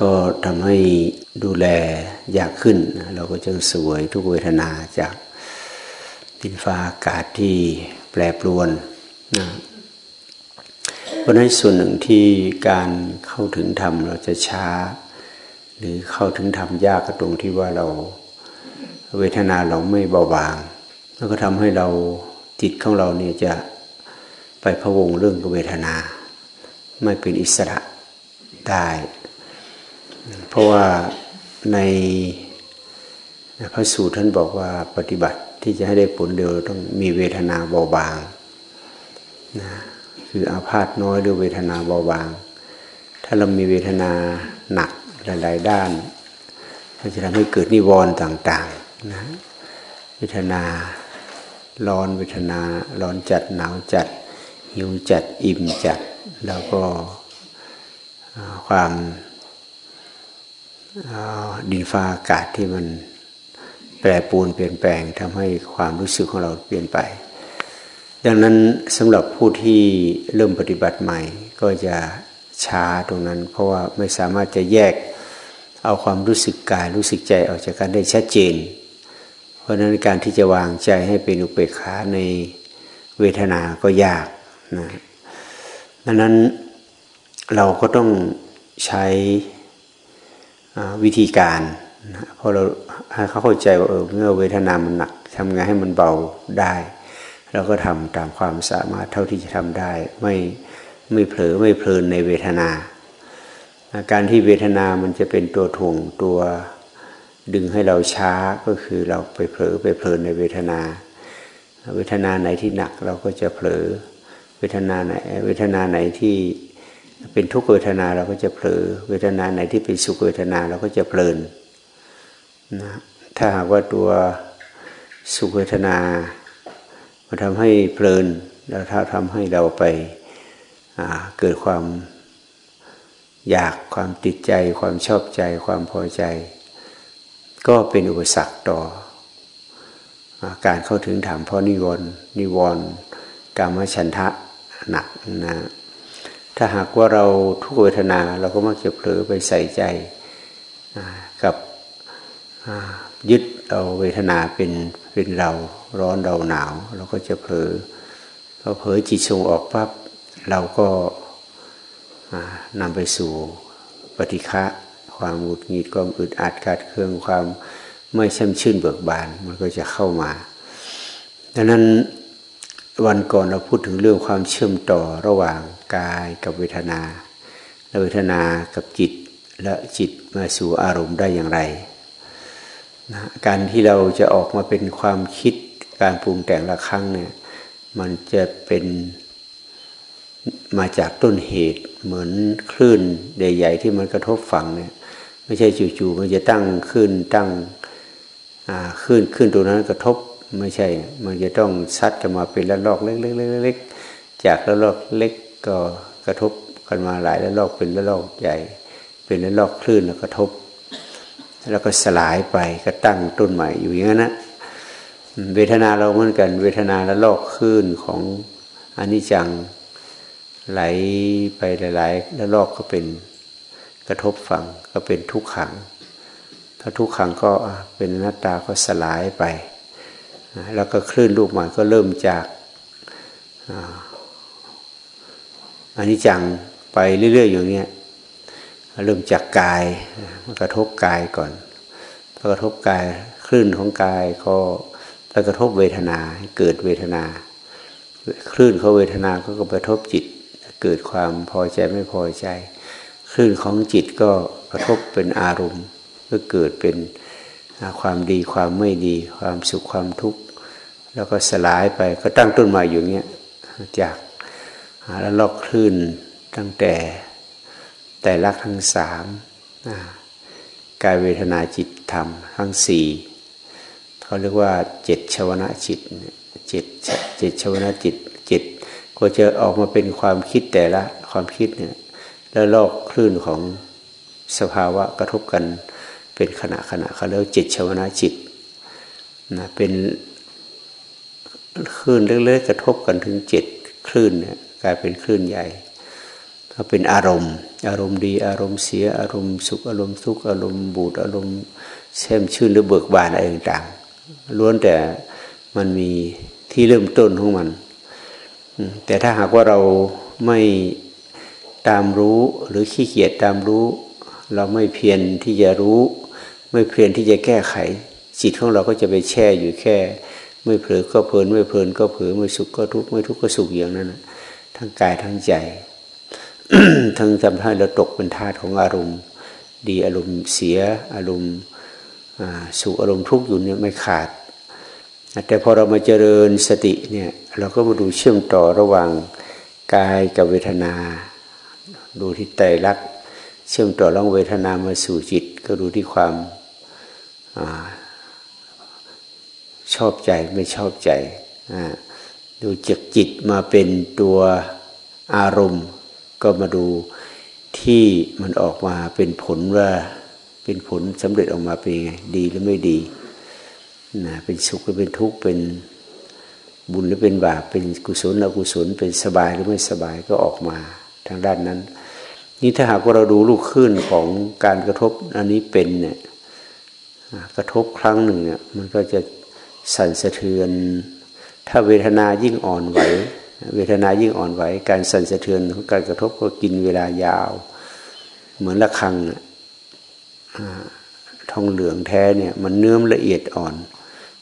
ก็ทำให้ดูแลยากขึ้น เราก็จะสวยทุกเวทนาจากดินฟ้าอากาศที่แปรปรวนนะเพราะนั้นส่วนหนึ่งที่การเข้าถึงธรรมเราจะช้า หรือเข้าถึงธรรมยากก็ตรงที่ว่าเราเวทนาเราไม่เบาบาง แล้วก็ทำให้เราจิตของเราเนี่ยจะไปพะวงเรื่องเวทนา ไม่เป็นอิสระได้ เพราะว่าในพระสูตรท่านบอกว่าปฏิบัติที่จะให้ได้ผลเดียวต้องมีเวทนาเบาบางนะคืออาพาธน้อยหรือเวทนาเบาบาง ถ้าเรามีเวทนาหนักหลาย ๆ ด้าน ก็จะทำให้เกิดนิวรณ์ต่างๆนะเวทนาร้อนเวทนาร้อนจัดหนาวจัดหิวจัดอิ่มจัด แล้วก็ความ ดินฟ้าอากาศที่มันแปรปูนเปลี่ยนแปลงทำให้ความรู้สึกของเราเปลี่ยนไป ดังนั้นสำหรับผู้ที่เริ่มปฏิบัติใหม่ ก็จะช้าตรงนั้น เพราะว่าไม่สามารถจะแยกเอาความรู้สึกกายรู้สึกใจออกจากกันได้ชัดเจน เพราะนั้นการที่จะวางใจให้เป็นอุเบกขาในเวทนาก็ยากนะดังนั้นเราก็ต้องใช้ วิธีการเพราะเราให้เขาเข้าใจว่าเออเมื่อเวทนามันหนักทำไงให้มันเบาได้เราก็ทำตามความสามารถเท่าที่จะทำได้ ไม่ไม่เผลอไม่เพลินในเวทนาการที่เวทนามันจะเป็นตัวถ่วงตัวดึงให้เราช้าก็คือเราไปเผลอไปเพลินในเวทนา เวทนาไหนที่หนักเราก็จะเผลอเวทนาไหน เวทนาไหนที่ เป็นทุกขเวทนาเราก็จะเผลอเวทนาไหนที่เป็นสุขเวทนาเราก็จะเพลินนะถ้าหากว่าตัวสุขเวทนามันทำให้เพลินแล้วถ้าทำให้เราไปเกิดความอยากความติดใจ ความชอบใจ ความพอใจ ก็เป็นอุปสรรคต่อการเข้าถึงธรรมเพราะนิวรณ์นิวรณ์กามฉันทะหนักนะ ถ้าหากว่าเราทุกเวทนา เราก็มักจะเผลอไปใส่ใจกับยึดเอาเวทนาเป็นเป็นเราร้อนเราหนาว เราก็จะเผลอพอเผลอจิตส่งออกปั๊บเราก็นำไปสู่ปฏิฆะความหงุดหงิดความอึดอัดขาดเครื่องความไม่ช่ำชื่นเบิกบานมันก็จะเข้ามา ดังนั้นวันก่อนเราพูดถึงเรื่องความเชื่อมต่อระหว่าง กายกับเวทนาและเวทนากับจิตและจิตมาสู่อารมณ์ได้อย่างไรนะการที่เราจะออกมาเป็นความคิดการปรุงแต่งละครั้งเนี่ยมันจะเป็นมาจากต้นเหตุเหมือนคลื่นใหญ่ๆที่มันกระทบฝั่งเนี่ยไม่ใช่จู่ๆมันจะตั้งขึ้นตั้งขึ้นขึ้นตรงนั้นกระทบไม่ใช่ มันจะต้องซัดกันมาเป็นระลอกเล็กๆๆจากระลอกเล็ก ก็กระทบกันมาหลายระลอกเป็นระลอกใหญ่ เป็นระลอกคลื่นแล้วกระทบ แล้วก็สลายไปก็ตั้งต้นใหม่อยู่อย่างนั้นนะเวทนาเราเหมือนกัน เวทนาระลอกคลื่นของอนิจจังไหลไปหลายๆระลอกก็เป็นกระทบฝั่งก็เป็นทุกขังถ้าทุกขังก็เป็นหน้าตาก็สลายไป แล้วก็คลื่นลูกใหม่ก็เริ่มจาก อันนี้จังไปเรื่อยๆอย่างนี้เริ่มจากกายมันกระทบกายก่อนพอกระทบกายคลื่นของกายก็ไปกระทบเวทนาเกิดเวทนา คลื่นเขาเวทนาก็กระทบจิต เกิดความพอใจไม่พอใจ คลื่นของจิตก็กระทบเป็นอารมณ์ ก็เกิดเป็นความดีความไม่ดี ความสุขความทุกข์ แล้วก็สลายไปก็ตั้งต้นมาอยู่เงี้ยจาก แล้วลอกคลื่นตั้งแต่แต่ลักทั้งสามกายเวทนาจิตธรรมทั้งสี่เขาเรียกว่าเจ็ดชวนะจิตเจ็ดเจ็ดชวนะจิตเจ็ดก็จะออกมาเป็นความคิดแต่ละความคิดเนี่ยแล้วลอกคลื่นของสภาวะกระทบกันเป็นขณะขณะเขาเรียกเจ็ดชวนะจิตนะเป็นคลื่นเล็กๆกระทบกันถึงเจ็ดคลื่นเนี่ย กลายเป็นคลื่นใหญ่พก็เป็นอารมณ์ อารมณ์ดีอารมณ์เสียอารมณ์สุขอารมณ์ทุกข์อารมณ์บูดอารมณ์แช่มชื่นหรือเบิกบานอะไรต่างๆล้วนแต่มันมีที่เริ่มต้นของมัน แต่ถ้าหากว่าเราไม่ตามรู้หรือขี้เกียจตามรู้ เราไม่เพียรที่จะรู้ ไม่เพียรที่จะแก้ไข จิตของเราก็จะไปแช่อยู่แค่ ไม่เผลอก็เพลินไม่เพลินก็เผลอไม่สุขก็ทุกข์ไม่ทุกข์ก็สุขอย่างนั้น ทั้งกายทั้งใจ ทั้งทำให้เราตกเป็นทาสของอารมณ์ ดีอารมณ์เสียอารมณ์สุขอารมณ์ทุกข์อยู่เนี่ยไม่ขาด แต่พอเรามาเจริญสติเนี่ยเราก็มาดูเชื่อมต่อระหว่างกายกับเวทนา ดูที่ไตรลักษณ์เชื่อมต่อร่องเวทนามาสู่จิต ก็ดูที่ความชอบใจไม่ชอบใจ ดูจากจิตมาเป็นตัวอารมณ์ ก็มาดูที่มันออกมาเป็นผลว่าเป็นผลสำเร็จออกมาเป็นไงดีหรือไม่ดีนะเป็นสุขหรือเป็นทุกข์เป็นบุญหรือเป็นบาปเป็นกุศลหรือกุศลเป็นสบายหรือไม่สบายก็ออกมาทางด้านนั้น นี่ถ้าหากว่าเราดูลูกขึ้นของการกระทบอันนี้เป็นเนี่ยกระทบครั้งหนึ่งเนี่ยมันก็จะสั่นสะเทือน ถ้าเวทนายิ่งอ่อนไหว เวทนายิ่งอ่อนไหว การสั่นสะเทือนของการกระทบก็กินเวลายาว เหมือนละคังทองเหลืองแท้เนี่ยมันเนื้อมละเอียดอ่อน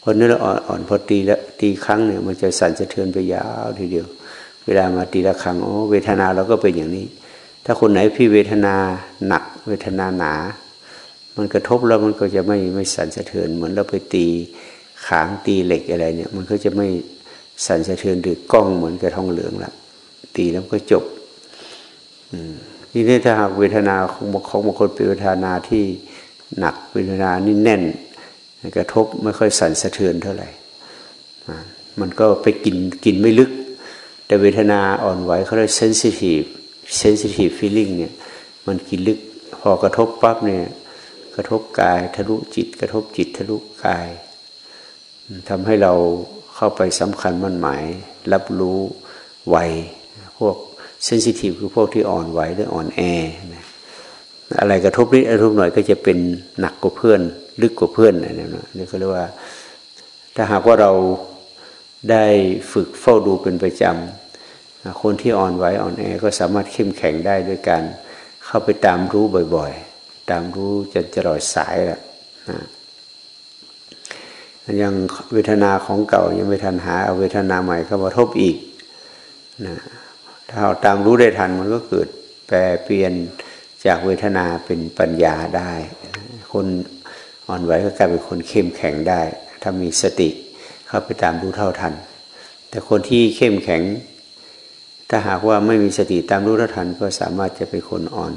พอเนื้อละอ่อนอ่อนพอตีละตีครั้งเนี่ยมันจะสั่นสะเทือนไปยาวทีเดียว เวลามาตีละครั้งโอ้เวทนาเราก็เป็นอย่างนี้ ถ้าคนไหนพี่เวทนาหนัก เวทนาหนา มันกระทบแล้วมันก็จะไม่ไม่สั่นสะเทือนเหมือนเราไปตี ขางตีเหล็กอะไรเนี่ย มันก็จะไม่สั่นสะเทือนหรือกล้องเหมือนกับทองเหลืองละตีแล้วก็จบทีนี้ถ้าหากเวทนาของบางคนเป็นเวทนาที่หนักเวทนานี่แน่นกระทบไม่ค่อยสั่นสะเทือนเท่าไหร่มันก็ไปกินกินไม่ลึก แต่เวทนาอ่อนไหวเขาเรียก sensitive sensitive feeling เนี่ย มันกินลึกพอกระทบปั๊บเนี่ย กระทบกายทะลุจิต กระทบจิตทะลุกาย ทำให้เราเข้าไปสำคัญมั่นหมาย รับรู้ไวพวกเซนซิทีฟคือพวกที่อ่อนไหวหรืออ่อนแอนะอะไรกระทบนิดกระทบหน่อยก็จะเป็นหนักกว่าเพื่อน ลึกกว่าเพื่อนอะไรนะนี่ก็เรียกว่า ถ้าหากว่าเราได้ฝึกเฝ้าดูเป็นประจำคนที่อ่อนไหวอ่อนแอก็สามารถเข้มแข็งได้ด้วยการเข้าไปตามรู้บ่อยๆ ตามรู้จนจะลอยสายแหละนะ ยังเวทนาของเก่ายังไม่ทันหาเอาเวทนาใหม่เข้ามาทบอีกนะถ้าเราตามรู้ได้ทันมันก็เกิดแปรเปลี่ยนจากเวทนาเป็นปัญญาได้ คนอ่อนไหวก็กลายเป็นคนเข้มแข็งได้ ถ้ามีสติเข้าไปตามรู้เท่าทัน แต่คนที่เข้มแข็ง ถ้าหากว่าไม่มีสติตามรู้เท่าทัน ก็สามารถจะเป็นคนอ่อน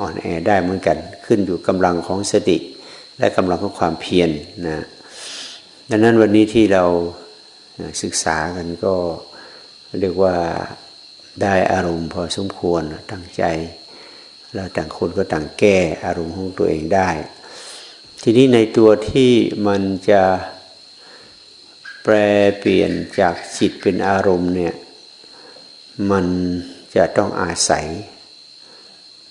อ่อนแอได้เหมือนกัน ขึ้นอยู่กำลังของสติ และกำลังของความเพียรนนะดังนั้นวันนี้ที่เราศึกษากันก็เรียกว่าได้อารมณ์พอสมควรตั้งใจเราต่างคนก็ต่างแก้อารมณ์ของตัวเองได้ ทีนี้ในตัวที่มันจะแปลเปลี่ยนจากจิตเป็นอารมณ์เนี่ยมันจะต้องอาศัย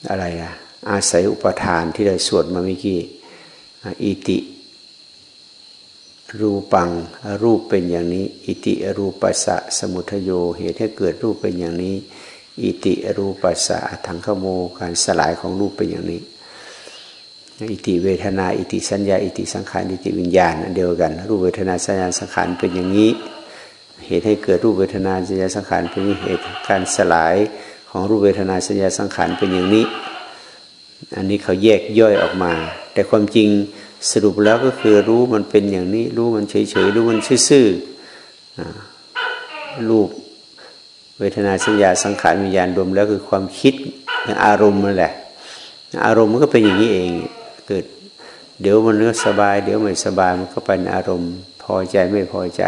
อะไรอะอาศัยอุปทานที่เราสวดมาเมื่อกี้ อิติ รูปังรูปเป็นอย่างนี้ อิติรูปัสสะสมุทโยเหตุให้เกิดรูปเป็นอย่างนี้ อิติรูปัสสะถังขโมการสลายของรูปเป็นอย่างนี้ อิติเวทนา อิติสัญญา อิติสังขารอิติวิญญาณเดียวกัน รูปเวทนาสัญญาสังขารเป็นอย่างนี้ เหตุให้เกิดรูปเวทนาสัญญาสังขารเป็นเหตุการสลายของรูปเวทนาสัญญาสังขารเป็นอย่างนี้ อันนี้เขาแยกย่อยออกมา แต่ความจริงสรุปแล้วก็คือรู้มันเป็นอย่างนี้ รู้มันเฉยๆรู้มันซื่อๆรูปเวทนาสัญญาสังขารวิญญาณรวมแล้วคือความคิดอารมณ์นั่นแหละ อารมณ์มันก็เป็นอย่างนี้เองเกิด เดี๋ยวมันก็สบาย เดี๋ยวไม่สบายมันก็เป็นอารมณ์พอใจไม่พอใจ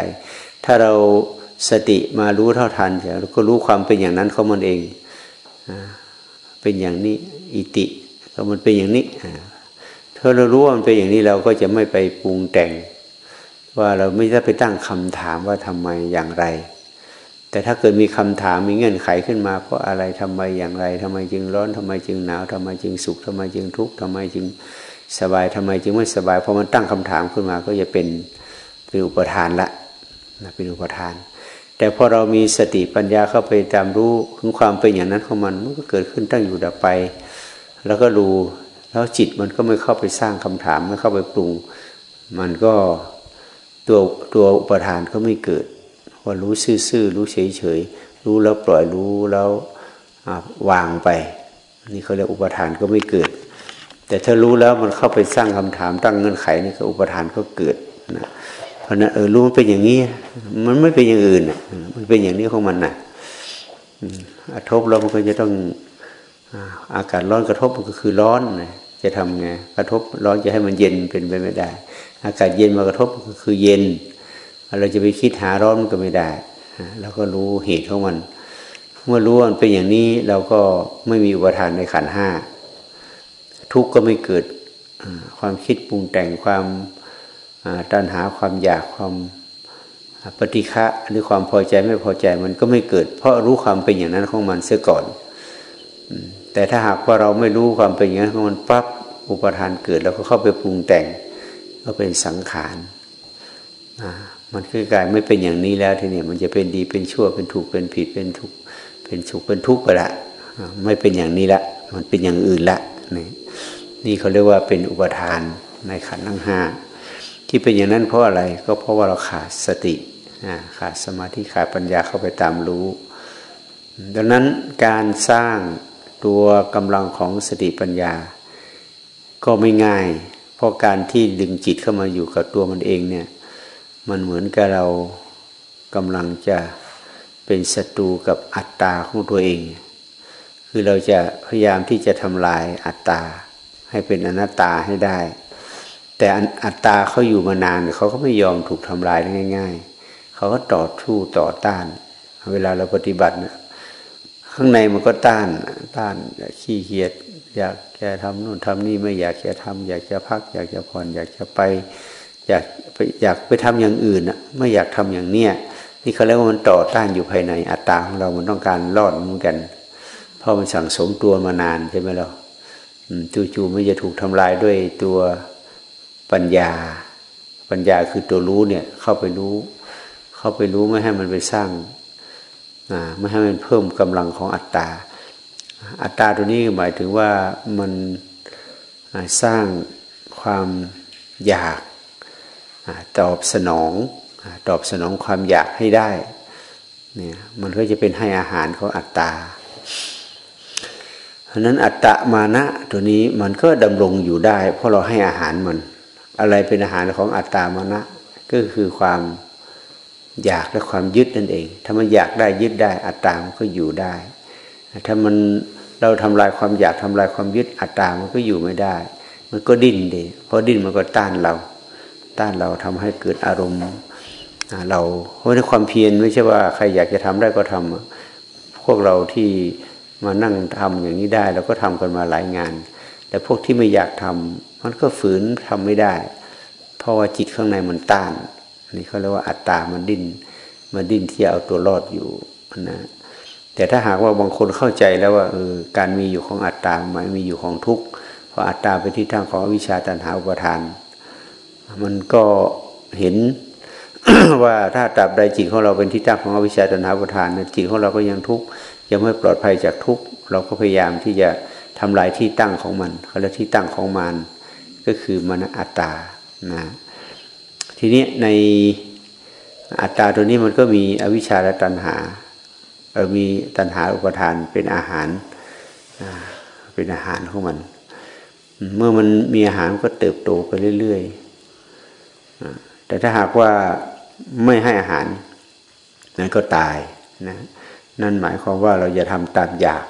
ถ้าเราสติมารู้เท่าทันเราก็รู้ความเป็นอย่างนั้นเขามันเองเป็นอย่างนี้อิติก็มันเป็นอย่างนี้ ถ้าเรารู้ว่ามันเป็นอย่างนี้เราก็จะไม่ไปปรุงแต่ง ว่าเราไม่ได้ไปตั้งคำถามว่าทำไมอย่างไร แต่ถ้าเกิดมีคำถามมีเงื่อนไขขึ้นมา เพราะอะไรทำไมอย่างไรทำไมจึงร้อนทำไมจึงหนาวทำไมจึงสุขทำไมจึงทุกข์ทำไมจึงสบายทำไมจึงไม่สบายพอมันตั้งคำถามขึ้นมาก็จะเป็นเป็นอุปทานละนะเป็นอุปทาน แต่พอเรามีสติปัญญาเข้าไปตามรู้ถึงความเป็นอย่างนั้นของมันมันก็เกิดขึ้นตั้งอยู่ดับไป แล้วก็รู้ แล้วจิตมันก็ไม่เข้าไปสร้างคำถามไม่เข้าไปปรุง มันก็ตัวตัวอุปทานก็ไม่เกิดว่ารู้ซื่อๆรู้เฉยๆรู้แล้วปล่อยรู้แล้ววางไป นี่เขาเรียกอุปทานก็ไม่เกิด แต่ถ้ารู้แล้วมันเข้าไปสร้างคำถามตั้งเงื่อนไขนี่ก็อุปทานก็เกิดนะเพราะนั้นเออรู้มันเป็นอย่างนี้ มันไม่เป็นอย่างอื่นมันเป็นอย่างนี้ของมันนะอทบเรามันก็จะต้องอากาศร้อนกระทบมันก็คือร้อนนะ จะทำไงกระทบร้อนจะให้มันเย็นเป็นไปไม่ได้ อากาศเย็นมากระทบก็คือเย็น เราจะไปคิดหาร้อนมันก็ไม่ได้เราก็รู้เหตุของมัน เมื่อรู้มันเป็นอย่างนี้เราก็ไม่มีอุปทานในขันห้าทุกข์ก็ไม่เกิดความคิดปรุงแต่งความตัณหาความอยากความปฏิฆะหรือความพอใจไม่พอใจมันก็ไม่เกิด เพราะรู้ความเป็นอย่างนั้นของมันเสียก่อน แต่ถ้าหากว่าเราไม่รู้ความเป็นอย่างนั้นมันปั๊บอุปทานเกิดแล้วก็เข้าไปปรุงแต่งก็เป็นสังขารมันคือกายไม่เป็นอย่างนี้แล้วทีนี้มันจะเป็นดีเป็นชั่วเป็นถูกเป็นผิดเป็นทุกเป็นสุขเป็นทุกข์ไปละไม่เป็นอย่างนี้ละ มันเป็นอย่างอื่นละนี่นี่เขาเรียกว่าเป็นอุปทานในขันธ์ทั้งห้าที่เป็นอย่างนั้นเพราะอะไรก็เพราะว่าเราขาดสติขาดสมาธิขาดปัญญาเข้าไปตามรู้ ดังนั้นการสร้าง ตัวกำลังของสติปัญญา ก็ไม่ง่าย เพราะการที่ดึงจิตเข้ามาอยู่กับตัวมันเองเนี่ย มันเหมือนกับเรากำลังจะเป็นศัตรูกับอัตตาของตัวเอง คือเราจะพยายามที่จะทำลายอัตตาให้เป็นอนัตตาให้ได้ แต่อัตตาเขาอยู่มานานเขาก็ไม่ยอมถูกทำลายง่าย ๆ เขาก็ต่อสู้ต่อต้าน เวลาเราปฏิบัติเนี่ย ข้างในมันก็ต้านต้านขี้เกียจอยากจะทำนู่นทำนี่ไม่อยากจะทำอยากจะพัก อยากจะผ่อนอยากจะไป อยากไปอยากไปทำอย่างอื่นอะไม่อยากทำอย่างเนี้ยนี่เขาเรียกว่ามันต่อต้านอยู่ภายในอัตตาของเรา มันต้องการรอดเหมือนกัน เพราะมันสั่งสมตัวมานานใช่ไหมเราจู่ๆไม่จะถูกทำลายด้วยตัวปัญญา ปัญญาคือตัวรู้เนี่ย เข้าไปรู้ เข้าไปรู้ไม่ให้มันไปสร้าง ไม่ให้มันเพิ่มกำลังของอัตตา อัตตาตัวนี้หมายถึงว่ามันสร้างความอยากตอบสนองตอบสนองความอยากให้ได้เนี่ยมันก็จะเป็นให้อาหารของอัตตาเพราะนั้นอัตตะมานะตัวนี้มันก็ดำรงอยู่ได้ เพราะเราให้อาหารมัน อะไรเป็นอาหารของอัตตามานะ ก็คือความ อยากและความยึดนั่นเอง ถ้ามันอยากได้ยึดได้อัตตามันก็อยู่ได้ ถ้ามันเราทำลายความอยากทำลายความยึดอัตตามันก็อยู่ไม่ได้ มันก็ดิ้นดีเพราะดิ้นมันก็ต้านเรา ต้านเราทำให้เกิดอารมณ์เราเพราะในความเพียรไม่ใช่ว่าใครอยากจะทำได้ก็ทำพวกเราที่มานั่งทำอย่างนี้ได้เราก็ทำกันมาหลายงาน แต่พวกที่ไม่อยากทำมันก็ฝืนทำไม่ได้ เพราะว่าจิตข้างในมันต้าน นี่เขาเรียกว่าอัตตามันดิ้นมันดิ้นที่เอาตัวรอดอยู่นะแต่ถ้าหากว่าบางคนเข้าใจแล้วว่าเออการมีอยู่ของอัตตาหมายมีอยู่ของทุกข์เพราะอัตตาเป็นที่ตั้งของวิชาตันหาอุปทาน มันก็เห็นว่าถ้าตราบใดจิตของเราเป็นที่ตั้งของอวิชชาตนาประทานจิตของเราก็ยังทุกข์ยังไม่ปลอดภัยจากทุกข์เราก็พยายามที่จะทำลายที่ตั้งของมันเขาเรียกที่ตั้งของมันก็คือมนอัตตานะ ทีนี้ในอัตตาตัวนี้มันก็มีอวิชชาและตัณหาเออมีตัณหาอุปทานเป็นอาหารเป็นอาหารของมัน เมื่อมันมีอาหารก็เติบโตไปเรื่อยๆแต่ถ้าหากว่าไม่ให้อาหารนั้นก็ตายนะนั่นหมายความว่าเราจะทำตามอยาก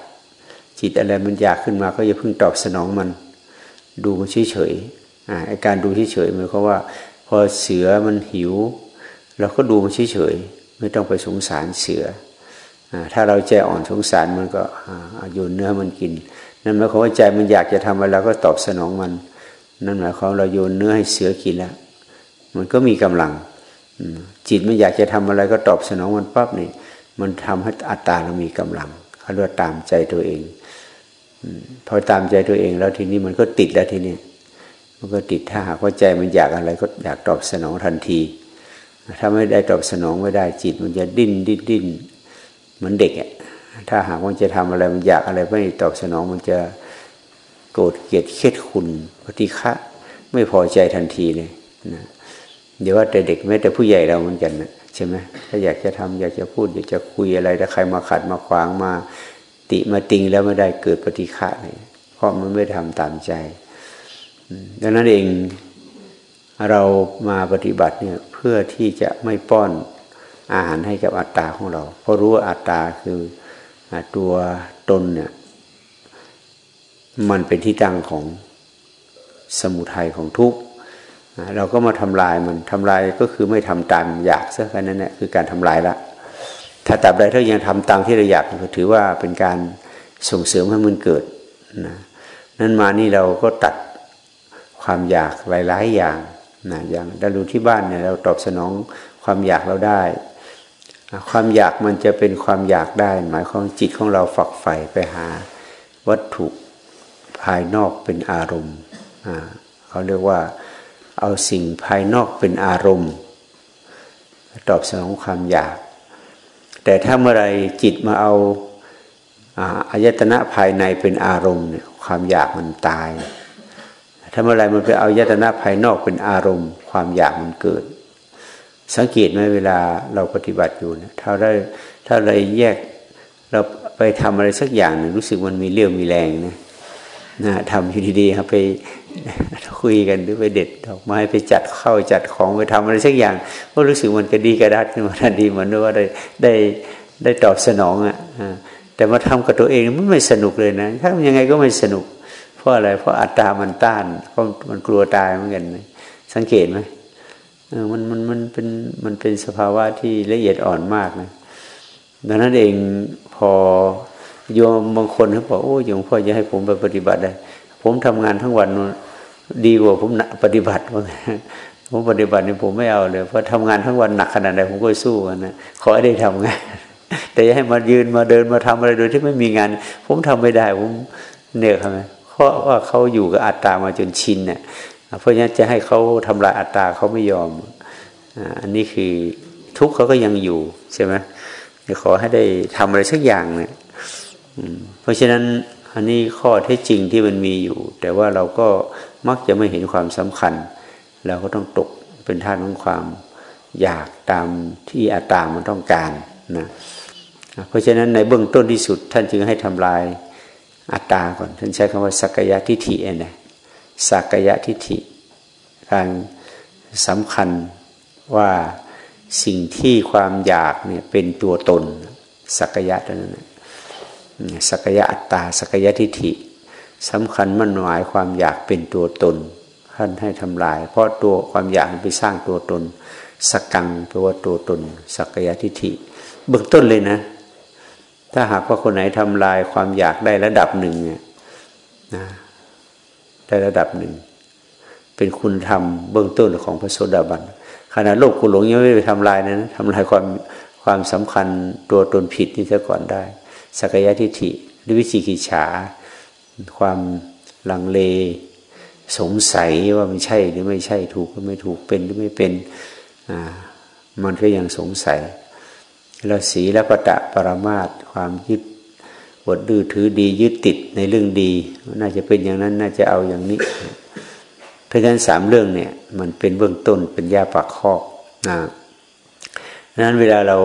จิตอะไรมันอยากขึ้นมา ก็อย่าเพิ่งตอบสนองมัน ดูมันเฉยเฉยไอการดูเฉยเฉยหมายความว่า พอเสือมันหิว เราก็ดูมันเฉยเฉยไม่ต้องไปสงสารเสือถ้าเราใจอ่อนสงสารมันก็โยนเนื้อมันกิน นั่นหมายความว่าใจมันอยากจะทำอะไรเราก็ตอบสนองมัน นั่นหมายความเราโยนเนื้อให้เสือกินแล้วมันก็มีกำลังจิตมันอยากจะทำอะไรก็ตอบสนองมันปั๊บนี่มันทำให้อัตตาเรามีกำลังเขาเรียกตามใจตัวเองพอตามใจตัวเองแล้วทีนี้มันก็ติดแล้วทีนี้ มันก็ติดถ้าหากว่าใจมันอยากอะไรก็อยากตอบสนองทันที ถ้าไม่ได้ตอบสนองไม่ได้จิต มันจะดิ้นดิ้นดิ้นเหมือนเด็กอะถ้าหากว่าจะทำอะไรมันอยากอะไรไม่ตอบสนองมันจะโกรธเกลียดเครียดขุนปฏิฆะไม่พอใจทันทีเลยนะเดี๋ยวว่าแต่เด็กแม้แต่ผู้ใหญ่เราเหมือนกันนะใช่ไหมถ้าอยากจะทำอยากจะพูดอยากจะคุยอะไรถ้าใครมาขัดมาขวางมา ติมาติงแล้วไม่ได้เกิดปฏิฆะเลยเพราะมันไม่ทำตามใจ ดังนั้นเองเรามาปฏิบัติเนี่ยเพื่อที่จะไม่ป้อนอาหารให้กับอัตตาของเรา เพราะรู้ว่าอัตตาคือตัวตนเนี่ยมันเป็นที่ตั้งของสมุทัยของทุกข์เราก็มาทำลายมันทำลายก็คือไม่ทำตามอยากซะแค่นั้นแหละคือการทำลายละถ้าตราบใดถ้ายังทำตามที่เราอยากก็ถือว่าเป็นการส่งเสริมให้มันเกิดนะนั้นมานี่เราก็ตัด ความอยากหลายๆอย่างนะอย่างเราดูที่บ้านเนี่ยเราตอบสนองความอยากเราได้ ความอยากมันจะเป็นความอยากได้ หมายความจิตของเราฝักใฝ่ไปหาวัตถุภายนอกเป็นอารมณ์เขาเรียกว่าเอาสิ่งภายนอกเป็นอารมณ์ ตอบสนองความอยาก แต่ถ้าเมื่อไรจิตมาเอาอายตนะภายในเป็นอารมณ์เนี่ยความอยากมันตาย ถ้าเมื่อไรมันไปเอาอายตนะภายนอกเป็นอารมณ์ ความอยากมันเกิด สังเกตไหมเวลาเราปฏิบัติอยู่เนี่ยถ้าได้ถ้าเราแยกเราไปทำอะไรสักอย่างหนึ่งรู้สึกมันมีเรี่ยวมีแรงนะนะทำอยู่ดีๆครับไปคุยกันหรือไปเด็ดดอกไม้ไปจัดเข้าจัดของไปทำอะไรสักอย่าง ก็รู้สึกมันกระดีกระดัดขึ้นมาทันทีเหมือนว่าได้ได้ได้ตอบสนองอะแต่มาทำกับตัวเองมันไม่สนุกเลยนะ ถ้ายังไงก็ไม่สนุก เพราะอะไร เพราะอัตตามันต้านเพราะมันกลัวตายเหมือนกันสังเกตไหมมันมันมันเป็นมันเป็นสภาวะที่ละเอียดอ่อนมากนะดังนั้นเองพอโยมบางคนเขาบอกโอ้ยหลวงพ่อจะให้ผมไปปฏิบัติได้ ผมทำงานทั้งวันดีกว่าผมปฏิบัติว่าผมปฏิบัติเนี่ยผมไม่เอาเลย เพราะทำงานทั้งวันหนักขนาดไหนผมก็สู้กันนะขอให้ได้ทำงาน แต่ให้มายืนมาเดินมาทำอะไรโดยที่ไม่มีงาน ผมทำไม่ได้ผมเหนื่อยครับ เพราะว่าเขาอยู่กับอัตตามาจนชินเนี่ยเพราะฉะนั้นจะให้เขาทำลายอัตตาเขาไม่ยอมอันนี้คือทุกเขาก็ยังอยู่ใช่ไหมขอให้ได้ทำอะไรสักอย่างเนี่ยเพราะฉะนั้นอันนี้ข้อเท็จจริงที่มันมีอยู่ แต่ว่าเราก็มักจะไม่เห็นความสำคัญ เราก็ต้องตกเป็นท่านของความอยากตามที่อาตามันต้องการนะเพราะฉะนั้นในเบื้องต้นที่สุดท่านจึงให้ทำลาย อัตตาก่อน ท่านใช้คำว่าสักยะทิฏฐินะสักยะทิฏฐิ การสำคัญว่าสิ่งที่ความอยากเนี่ยเป็นตัวตนสักยะตัวนั้นสักยะอัตตาสักยะทิฏฐิสำคัญมันหมายความอยากเป็นตัวตนท่านให้ทำลาย เพราะตัวความอยากไปสร้างตัวตนสกังแปลว่าตัวตน สักยะทิฏฐิ เบื้องต้นเลยนะ ถ้าหากว่าคนไหนทำลายความอยากได้ระดับหนึ่งเนี่ยนะได้ระดับหนึ่ง เป็นคุณธรรมเบื้องต้นของพระโสดาบันขณะโลกกุหลงยังไม่ไปทำลายนะทำลายความความสำคัญตัวตนผิดนี่ซะก่อนได้ สักยะทิฏฐิหรือวิจิกิจฉา ความลังเล สงสัยว่ามันใช่หรือไม่ใช่ถูกหรือไม่ถูกเป็นหรือไม่เป็นอ่ามันก็ยังสงสัย แล้วสีและปะตะปรมาตความยึดบดดื้อถือดียึดติดในเรื่องดี น่าจะเป็นอย่างนั้นน่าจะเอาอย่างนี้ เพราะฉะนั้นสามเรื่องเนี่ย มันเป็นเบื้องต้นเป็นยาปากคอกนะนั้นเวลาเรา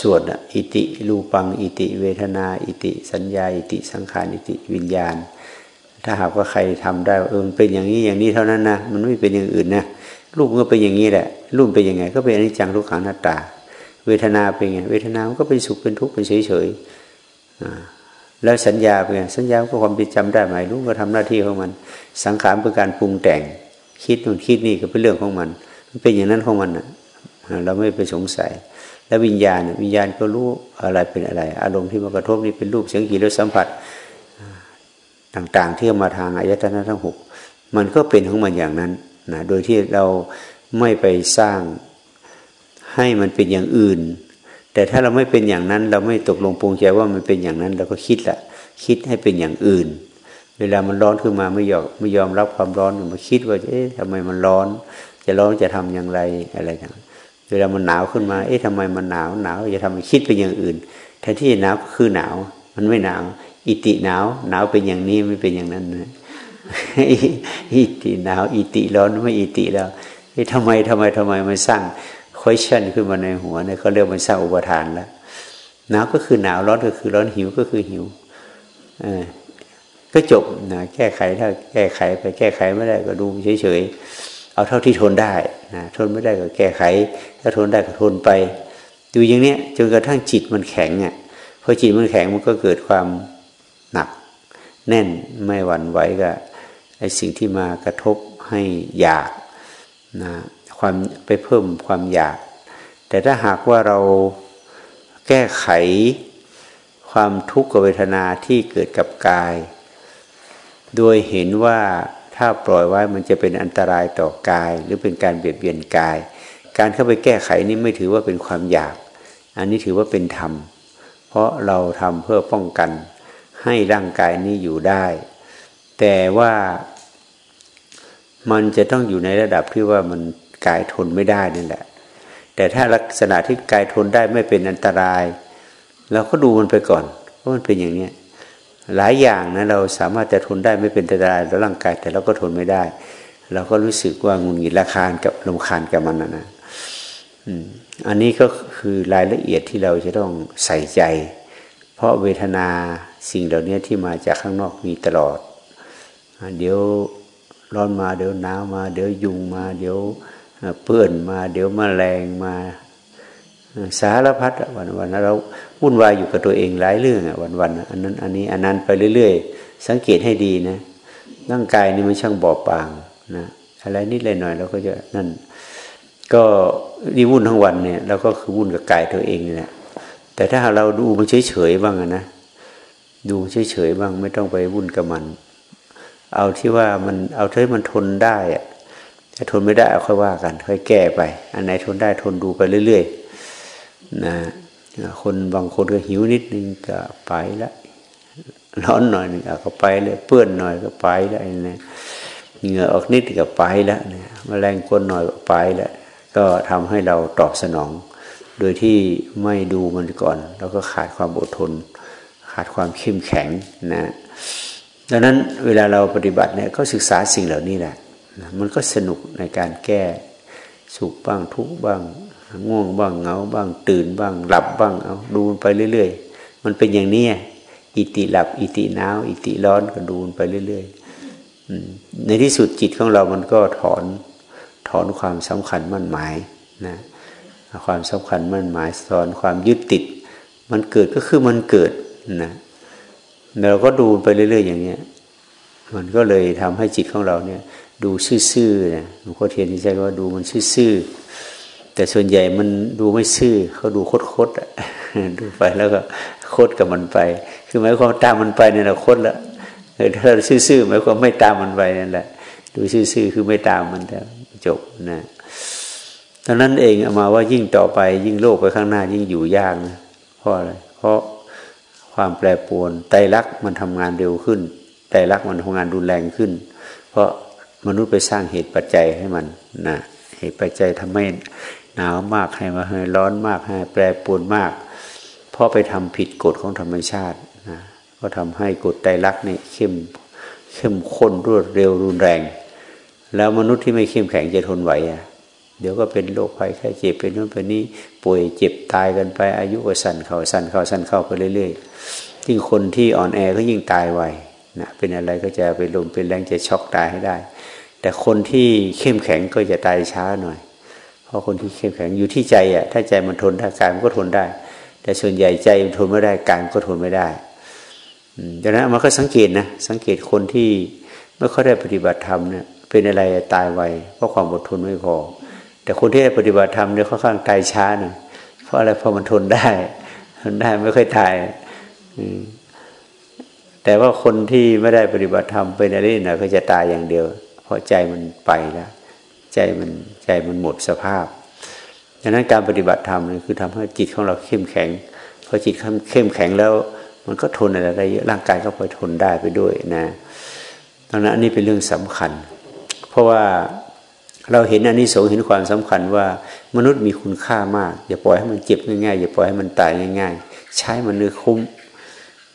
สวดอิติรูปัง อิติ เวทนา อิติ สัญญา อิติสังขารอิติวิญญาณ ถ้าหากว่าใครทำได้เออเป็นอย่างนี้อย่างนี้เท่านั้นนะมันไม่เป็นอย่างอื่นนะรูปก็เป็นอย่างนี้แหละรูปเป็นยังไง ก็เป็นอนิจจังทุกขังหน้าตา เวทนาเป็นไง เวทนามันก็เป็นสุขเป็นทุกข์เป็นเฉยเฉยแล้วสัญญาเป็นไง สัญญาก็ความจำได้หมายรู้ก็ทำหน้าที่ของมัน สังขารเป็นการปรุงแต่ง คิดนู่นคิดนี่ก็เป็นเรื่องของมัน มันเป็นอย่างนั้นของมันนะเราไม่ไปสงสัย แล้ววิญญาณวิญญาณก็รู้อะไรเป็นอะไร อารมณ์ที่มากระทบนี่เป็นรูปเสียงกลิ่นรสสัมผัสต่างๆ ที่มาทางอายตนะทั้งหกมันก็เป็นของมันอย่างนั้นนะโดยที่เราไม่ไปสร้าง ให้มันเป็นอย่างอื่น แต่ถ้าเราไม่เป็นอย่างนั้น เราไม่ตกลงปรงใจว่ามันเป็นอย่างนั้น เราก็คิดละคิดให้เป็นอย่างอื่น เวลามันร้อนขึ้นมาไม่ยอมไม่ยอมรับความร้อนมาคิดว่าเอ๊ะทำไมมันร้อน จะร้อนจะทำอย่างไรอะไรอย่างเวลามันหนาวขึ้นมา เอ๊ะทำไมมันหนาวหนาวจะทำให้คิดเป็นอย่างอื่นแทนที่หนาวก็คือหนาว มันไม่หนาว อิติหนาวหนาวเป็นอย่างนี้ไม่เป็นอย่างนั้นนะอิติหนาว อิติร้อนไม่อิติแล้วเอ๊ะทำไมทำไมทำไมมันสร้าง question ขึ้นมาในหัวเนี่ยเขาเรียกมันสร้างอุปทานแล้วหนาวก็คือหนาวร้อนก็คือร้อนหิวก็คือหิวอก็จบนะแก้ไขถ้าแก้ไขไปแก้ไขไม่ได้ก็ดูเฉยๆ เอาเท่าที่ทนได้นะทนไม่ได้ก็แก้ไข ถ้าทนได้ก็ทนไป ดูอย่างเนี้ยจนกระทั่งจิตมันแข็งอะพอจิตมันแข็งมันก็เกิดความหนัก แน่นไม่หวั่นไหวกับไอ้สิ่งที่มากระทบให้อยากนะ ความไปเพิ่มความอยาก แต่ถ้าหากว่าเราแก้ไขความทุกขเวทนาที่เกิดกับกาย โดยเห็นว่าถ้าปล่อยไว้มันจะเป็นอันตรายต่อกาย หรือเป็นการเบียดเบียนกาย การเข้าไปแก้ไขนี้ไม่ถือว่าเป็นความอยาก อันนี้ถือว่าเป็นธรรม เพราะเราทำเพื่อป้องกัน ให้ร่างกายนี้อยู่ได้ แต่ว่ามันจะต้องอยู่ในระดับที่ว่ามัน กายทนไม่ได้นี่แหละ แต่ถ้าลักษณะที่กายทนได้ไม่เป็นอันตรายเราก็ดูมันไปก่อนว่ามันเป็นอย่างเนี้ยหลายอย่างนะเราสามารถจะทนได้ไม่เป็นอันตรายแล้วร่างกายแต่เราก็ทนไม่ได้ เราก็รู้สึกว่างุนหงิดราคากับลมคานกับมันนะนะอันนี้ก็คือรายละเอียดที่เราจะต้องใส่ใจ เพราะเวทนาสิ่งเหล่านี้ที่มาจากข้างนอกมีตลอด เดี๋ยวร้อนมาเดี๋ยวหนาวมา เดี๋ยวยุงมา เดี๋ยว เปื้อนมาเดี๋ยวมาแมลงมาสารพัดวันวันเราวุ่นวายอยู่กับตัวเองหลายเรื่องวันวันอันนั้นอันนี้อันนั้นไปเรื่อย ๆ สังเกตให้ดีนะร่างกายนี่มันช่างบอบบางนะอะไรนิดอะไรหน่อยเราก็จะนั่น ก็นี่วุ่นทั้งวันเนี่ยเราก็คือวุ่นกับกายตัวเองนี่แหละแต่ถ้าเราดูมันเฉยๆบ้างนะดูเฉยๆบ้างไม่ต้องไปวุ่นกับมัน เอาที่ว่ามันเอาที่มันทนได้อะ ถ้าทนไม่ได้เอาค่อยว่ากัน ค่อยแก้ไป อันไหนทนได้ทนดูไปเรื่อยๆนะคนบางคนก็หิวนิดนึงก็ไปละร้อนหน่อยนึงก็ไปเลยเปื้อนหน่อยก็ไปแล้วนะเหงื่อออกนิดก็ไปแล้วเนี่ยมแมลงกวนหน่อยก็ไปแล้วก็ทำให้เราตอบสนอง โดยที่ไม่ดูมันก่อน แล้วก็ขาดความอดทน ขาดความเข้มแข็งนะดังนั้นเวลาเราปฏิบัติเนี่ยก็ศึกษาสิ่งเหล่านี้แหละ มันก็สนุกในการแก้สุขบ้างทุกบ้าง ง่วงบ้างเหงาบ้าง ตื่นบ้าง หลับบ้างเอาดูไปเรื่อย ๆ มันเป็นอย่างนี้อิติหลับ อิติหนาว อิติร้อนก็ดูไปเรื่อยๆในที่สุดจิตของเรามันก็ถอนถอนความสำคัญมั่นหมายนะความสำคัญมั่นหมายถอนความยึดติด มันเกิดก็คือมันเกิดนะเราก็ดูไปเรื่อย ๆ อย่างเนี้ย มันก็เลยทำให้จิตของเราเนี่ย ดูซื่อๆนะหลวงพ่อเทียนที่ใช้ว่าดูมันซื่อๆแต่ส่วนใหญ่มันดูไม่ซื่อเขาดูโคตรๆดูไปแล้วก็โคตรกับมันไป คือหมายความตามมันไปเนี่ยเราโคตรละถ้าเราซื่อๆหมายความไม่ตามมันไปนั่นแหละ ดูซื่อๆคือไม่ตามมันแต่จบนะตอนนั้นเองเอามาว่ายิ่งต่อไป ยิ่งโลกไปข้างหน้า ยิ่งอยู่ยากนะเพราะอะไรเพราะความแปรปรวนไตรลักษณ์มันทำงานเร็วขึ้นไตรลักษณ์มันทำงานรุนแรงขึ้น เพราะ มนุษย์ไปสร้างเหตุปัจจัยให้มันนะเหตุปัจจัยทำให้หนาวมากให้มาให้ร้อนมากให้แปรปรวนมากเพราะไปทำผิดกฎของธรรมชาตินะก็ทำให้กฎไตรลักษณ์นี่เข้มเข้มข้นรวดเร็วรุนแรง แล้วมนุษย์ที่ไม่เข้มแข็งจะทนไหวอะเดี๋ยวก็เป็นโรคภัยแค่เจ็บเป็นนู่นเป็นนี้ป่วยเจ็บตายกันไปอายุก็สั้นเข้าสั้นเข้าสั้นเข้าไปเรื่อยๆยิ่งคนที่อ่อนแอก็ยิ่งตายไว นะเป็นอะไรก็จะเป็นลมเป็นแรงจะช็อกตายให้ได้ แต่คนที่เข้มแข็งก็จะตายช้าหน่อย เพราะคนที่เข้มแข็งอยู่ที่ใจอะถ้าใจมันทนได้กายมันก็ทนได้ แต่ส่วนใหญ่ใจมันทนไม่ได้กายมันก็ทนไม่ได้ดังนั้นมันก็สังเกตนะสังเกตคนที่ไม่ค่อยได้ปฏิบัติธรรมเนี่ยเป็นอะไรตายไวเพราะความอดทนไม่พอ แต่คนที่ได้ปฏิบัติธรรมเนี่ยค่อนข้างตายช้าหน่อยเพราะอะไรเพราะมันทนได้ทนได้ไม่ค่อยตาย แต่ว่าคนที่ไม่ได้ปฏิบัติธรรมเป็นอะไรนะก็จะตายอย่างเดียว เพราะใจมันไปแล้วใจมันใจมันหมดสภาพดังนั้นการปฏิบัติธรรมนี่คือทำให้จิตของเราเข้มแข็งพอจิตเข้มแข็งแล้ว มันก็ทนอะไรได้เยอะร่างกายก็พอทนได้ไปด้วยนะดังนั้นอันนี้เป็นเรื่องสำคัญ เพราะว่าเราเห็นอันนี้สงเห็นความสำคัญว่ามนุษย์มีคุณค่ามาก อย่าปล่อยให้มันเจ็บง่ายๆอย่าปล่อยให้มันตายง่าย ๆ ใช้มันเนื้อคุ้ม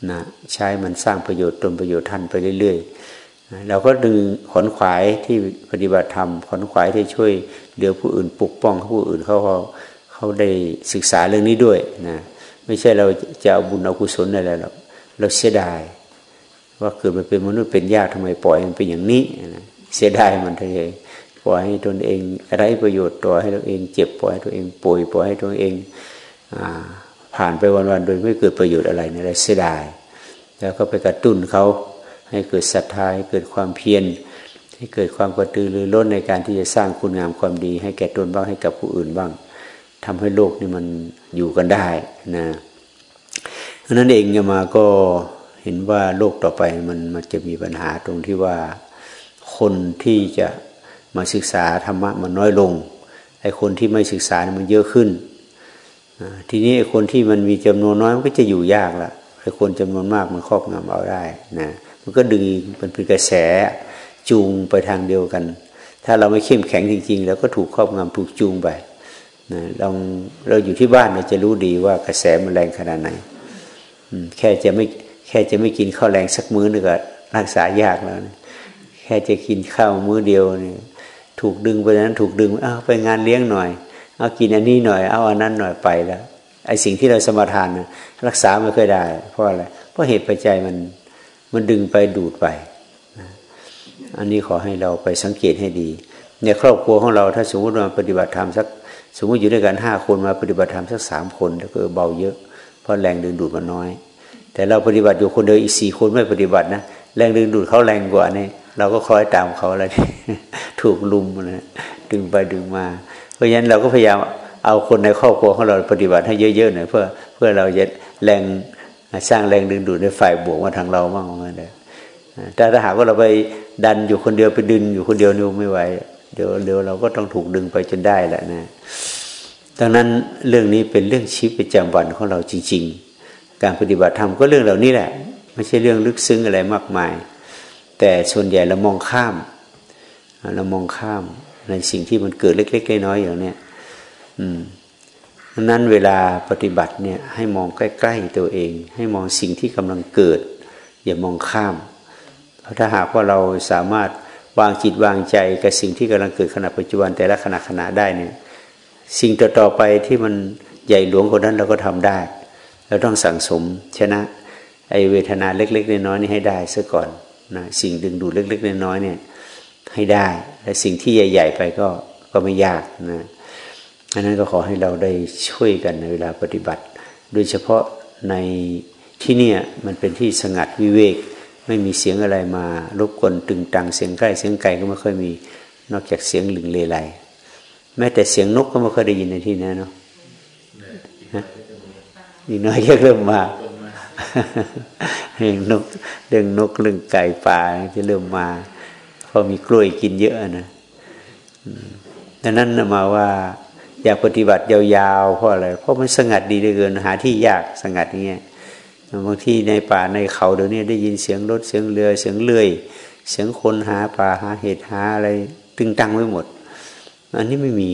นะใช้มันสร้างประโยชน์ตนประโยชน์ท่านไปเรื่อยๆเราก็ดึงขนขวายที่ปฏิบัติธรรมขนขวายที่ช่วยเดือผู้อื่นปกป้องผู้อื่นเขาเขาเขาได้ศึกษาเรื่องนี้ด้วยนะไม่ใช่เราจะเอาบุญเอากุศลอะไรหรอกเราเสียดาย ว่าเกิดมาเป็นมนุษย์เป็นยากทำไมปล่อยมันเป็นอย่างนี้นะเสียดายมันเองปล่อยให้ตนเองไร้ประโยชน์ปล่อยให้ตัวเองเจ็บปล่อยให้ตัวเองป่วยปล่อยให้ตัวเอง ผ่านไปวันๆโดยไม่เกิดประโยชน์อะไรในี่แหละเสียดาย แล้วก็ไปกระตุ้นเขาให้เกิดศรัทธาให้เกิดความเพียรให้เกิดความกระตือรือร้นในการที่จะสร้างคุณงามความดี ให้แก่ตนบ้างให้กับผู้อื่นบ้างทำให้โลกนี่มันอยู่กันได้นะเพราะนั้นเองมาก็เห็นว่าโลกต่อไปมันมันจะมีปัญหาตรงที่ว่าคนที่จะมาศึกษาธรรมะมันน้อยลงไอ้คนที่ไม่ศึกษามันเยอะขึ้น ทีนี้คนที่มันมีจำนวนน้อยมันก็จะอยู่ยากละไอ้คนจำนวนมากมันครอบงำเอาได้นะมันก็ดึงมันเป็นกระแสจูงไปทางเดียวกัน ถ้าเราไม่เข้มแข็งจริงๆ แล้วก็ถูกครอบงำถูกจูงไปนะลองเราอยู่ที่บ้านเราจะรู้ดีว่ากระแสมันแรงขนาดไหนแค่จะไม่แค่จะไม่กินข้าวแรงสักมื้อนึงก็รักษายากแล้วนะแค่จะกินข้าวมื้อเดียวนี่ถูกดึงไปนั้นถูกดึงเอาไปงานเลี้ยงหน่อย เอากินอันนี้หน่อย เอาอันนั้นหน่อยไปแล้วไอ้สิ่งที่เราสมทานนะรักษาไม่เคยได้ เพราะอะไรเพราะเหตุปัจจัยมันมันดึงไปดูดไป อันนี้ขอให้เราไปสังเกตให้ดีในครอบครัวของเราถ้าสมมติมาปฏิบัติธรรมสักสมมติอยู่ด้วยกันห้าคนมาปฏิบัติธรรมสักสามคนแล้วก็เบาเยอะ เพราะแรงดึงดูดมันน้อย แต่เราปฏิบัติอยู่คนเดียวอีกสี่คนไม่ปฏิบัตินะแรงดึงดูดเขาแรงกว่านี่เราก็คล้อยตามเขาแล้วถูกลุมนะดึงไปดึงมา เพราะฉะนั้นเราก็พยายามเอาคนในครอบครัวของเราปฏิบัติให้เยอะๆหน่อยเพื่อเพื่อเราจะแรงสร้างแรงดึงดูดในฝ่ายบวกมาทางเราบ้างมาเลยแต่ถ้าหากว่าเราไปดันอยู่คนเดียวไปดึงอยู่คนเดียวนี่ไม่ไหวเดี๋ยวเดี๋ยวเราก็ต้องถูกดึงไปจนได้แหละนะดังนั้นเรื่องนี้เป็นเรื่องชีวิตประจำวันของเราจริง ๆ การปฏิบัติธรรมก็เรื่องเหล่านี้แหละ ไม่ใช่เรื่องลึกซึ้งอะไรมากมาย แต่ส่วนใหญ่เรามองข้ามเรามองข้าม ในสิ่งที่มันเกิดเล็กๆน้อยๆอย่างเนี้ยอืมนั้นเวลาปฏิบัติเนี่ยให้มองใกล้ๆตัวเอง ให้มองสิ่งที่กำลังเกิด อย่ามองข้าม เพราะถ้าหากว่าเราสามารถวางจิตวางใจกับสิ่งที่กำลังเกิดขณะปัจจุบันแต่ละขณะขณะได้เนี่ยสิ่งต่อๆไปที่มันใหญ่หลวงกว่านั้นเราก็ทำได้ เราต้องสั่งสมชนะไอเวทนาเล็กๆน้อยๆนี้ให้ได้ซะก่อนนะสิ่งดึงดูดเล็กๆน้อยๆเนี่ย ให้ได้ และสิ่งที่ใหญ่ ๆ ไปก็ก็ไม่ยากนะอันนั้นก็ขอให้เราได้ช่วยกันในเวลาปฏิบัติ โดยเฉพาะในที่นี่มันเป็นที่สงัดวิเวก ไม่มีเสียงอะไรมารบกวนตึงตังเสียงใกล้เสียงไกลก็ไม่ค่อยมีนอกจากเสียงหลึงเลไลแม้แต่เสียงนกก็ไม่เคยได้ยินในที่นั้เนาะนี่น้อยก็เริ่มมาเรื่องนกเรื่องนกเรื่องไก่ป่าจะเริ่มมา พอมีกล้วยกินเยอะนะดังนั้นมาว่า อยากปฏิบัติยาวๆเพราะอะไรเพราะมันสงัดดีเหลือเกินหาที่ยากสงัดอย่างเงี้ยบางที่ในป่าในเขาเดี๋ยวนี้ได้ยินเสียงรถเสียงเรือเสียงเลื่อย เสียงคนหาป่าหาเห็ดหาอะไร ตึงตังไว้หมด อันนี้ไม่มี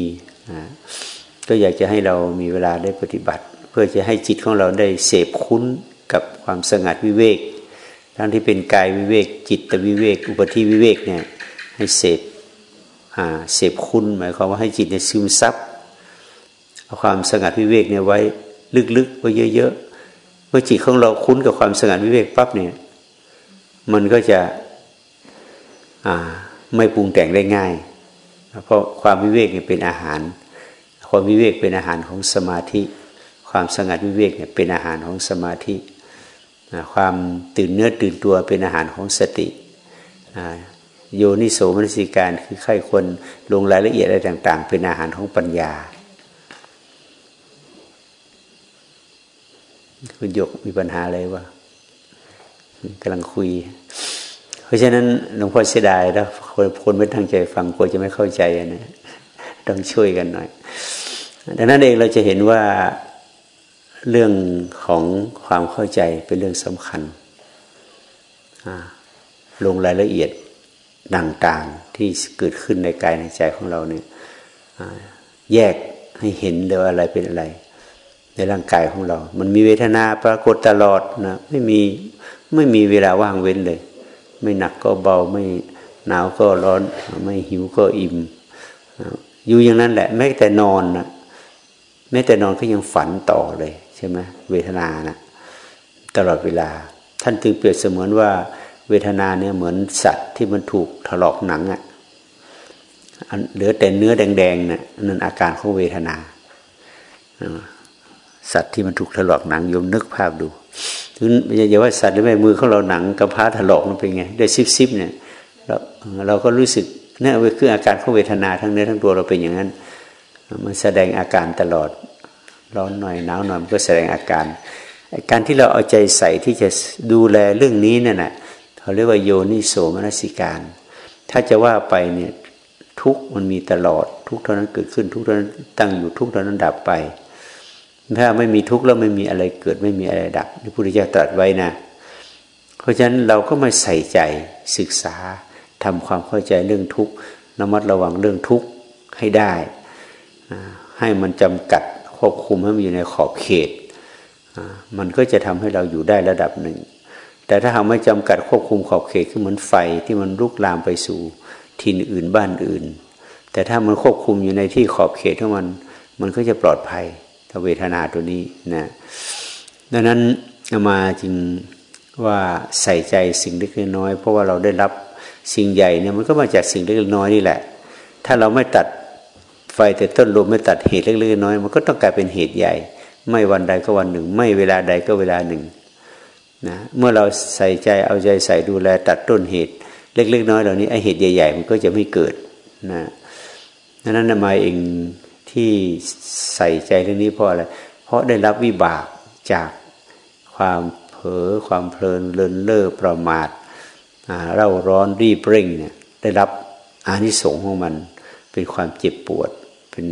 ก็อยากจะให้เรามีเวลาได้ปฏิบัติ เพื่อจะให้จิตของเราได้เสพคุ้นกับความสงัดวิเวก ทั้งที่เป็นกายวิเวก จิตวิเวก อุปธิวิเวกเนี่ยให้เสพเสพคุณหมายความว่าให้จิตเนี่ยซึมซับเอาความสงัดวิเวกเนี่ยไว้ลึกๆไว้เยอะๆเมื่อจิตของเราคุ้นกับความสงัดวิเวกปั๊บเนี่ยมันก็จะไม่ปรุงแต่งได้ง่าย เพราะความวิเวกเนี่ยเป็นอาหาร ความวิเวกเป็นอาหารของสมาธิ ความสงัดวิเวกเนี่ยเป็นอาหารของสมาธิ ความตื่นเนื้อตื่นตัวเป็นอาหารของสติโยนิโสมนสิการคือใครควรลงรายละเอียดอะไรต่าง ๆ เป็นอาหารของปัญญา คุณยกมีปัญหาอะไรวะกำลังคุย เพราะฉะนั้นหลวงพ่อเสียดายแล้วคนคนไม่ตั้งใจฟังกลัวจะไม่เข้าใจนะต้องช่วยกันหน่อย ดังนั้นเองเราจะเห็นว่า เรื่องของความเข้าใจเป็นเรื่องสำคัญ ลงรายละเอียดต่างๆที่เกิดขึ้นในกายในใจของเราเนี่ยแยกให้เห็นเลยว่าอะไรเป็นอะไร ในร่างกายของเรา มันมีเวทนาปรากฏตลอดนะไม่มีไม่มีเวลาว่างเว้นเลย ไม่หนักก็เบาไม่หนาวก็ร้อน ไม่หิวก็อิ่มอยู่อย่างนั้นแหละ แม้แต่นอนนะแม้แต่นอนก็ยังฝันต่อเลย ใช่ไหมเวทนานะตลอดเวลา ท่านจึงเปรียบเสมือนว่าเวทนาเนี่ยเหมือนสัตว์ที่มันถูกถลอกหนังอะ่ะเหลือแต่เนื้อแดงๆนะ่ะนั่นอาการของเวทนา สัตว์ที่มันถูกถลอกหนังยมนึกภาพดูถึงอย่าว่าสัตว์หรือไม่มือของเราหนังกระพ้าถลอกมันเป็นไงได้ซิบๆเนี่ยเราเราก็รู้สึกนี่นคืออาการของเวทนาทั้งเนื้อทั้งตัวเราเป็นอย่างนั้น มันแสดงอาการตลอด ร้อนหน่อยหนาวหน่อยมันก็แสดงอาการการที่เราเอาใจใส่ที่จะดูแลเรื่องนี้นั่นแหะเขาเรียกว่าโยนิโสมนสิการ ถ้าจะว่าไปเนี่ยทุกมันมีตลอดทุกเท่านั้นเกิดขึ้นทุกเท่านั้นตั้งอยู่ทุกเท่านั้นดับไป ถ้าไม่มีทุกแล้วไม่มีอะไรเกิดไม่มีอะไรดับที่พุทธเจ้าตรัสไว้นะ เพราะฉะนั้นเราก็มาใส่ใจศึกษาทำความเข้าใจเรื่องทุกระมัดระวังเรื่องทุกให้ได้ ให้มันจำกัด ควบคุมให้มันอยู่ในขอบเขต มันก็จะทำให้เราอยู่ได้ระดับหนึ่ง แต่ถ้าเราไม่จำกัดควบคุมขอบเขตคือเหมือนไฟที่มันลุกลามไปสู่ทินอื่นบ้านอื่น แต่ถ้ามันควบคุมอยู่ในที่ขอบเขตของมัน มันก็จะปลอดภัยถ้าเวทนาตัวนี้นะดังนั้นมาจึงว่าใส่ใจสิ่งเล็กน้อย เพราะว่าเราได้รับสิ่งใหญ่เนี่ยมันก็มาจากสิ่งเล็กน้อยนี่แหละ ถ้าเราไม่ตัด ไฟแต่ต้นลมไม่ตัดเหตุเล็กๆน้อยมันก็ต้องกลายเป็นเหตุใหญ่ ไม่วันใดก็วันหนึ่ง ไม่เวลาใดก็เวลาหนึ่งนะเมื่อเราใส่ใจเอาใจใส่ดูแลตัดต้นเหตุ เล็ก ๆ น้อยเหล่านี้ไอเหตุใหญ่ ๆ มันก็จะไม่เกิดนะนั้นมาเองที่ใส่ใจเรื่องนี้เพราะอะไรเพราะได้รับวิบากจากความเผลอความเพลินเลินเล่อประมาทเร่าร้อนรีบเร่งเนี่ยได้รับอานิสงส์ของมันเป็นความเจ็บปวด เป็น